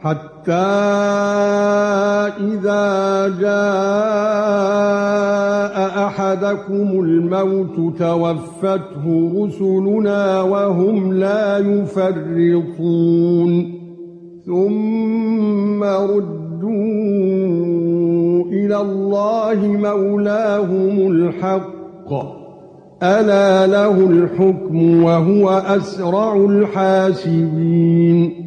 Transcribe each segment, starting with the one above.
حَتَّى إِذَا جَاءَ أَحَدَكُمُ الْمَوْتُ تَوَفَّتْهُ رُسُلُنَا وَهُمْ لَا يُفَرِّطُونَ. ثُمَّ رُدُّوا إِلَى اللَّهِ مَوْلَاهُمُ الْحَقِّ. ألا له الحكم وهو أسرع الحاسبين.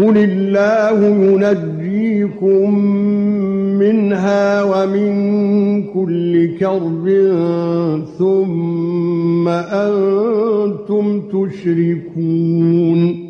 قل الله ينجيكم منها ومن كل كرب ثم أنتم تشركون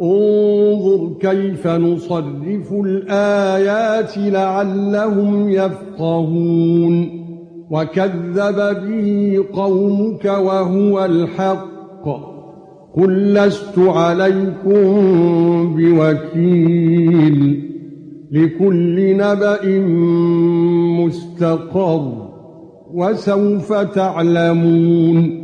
انظر كيف نصرف الآيات لعلهم يفقهون. وكذب به قومك وهو الحق. قل لست عليكم بوكيل. لكل نبأ مستقر. وسوف تعلمون.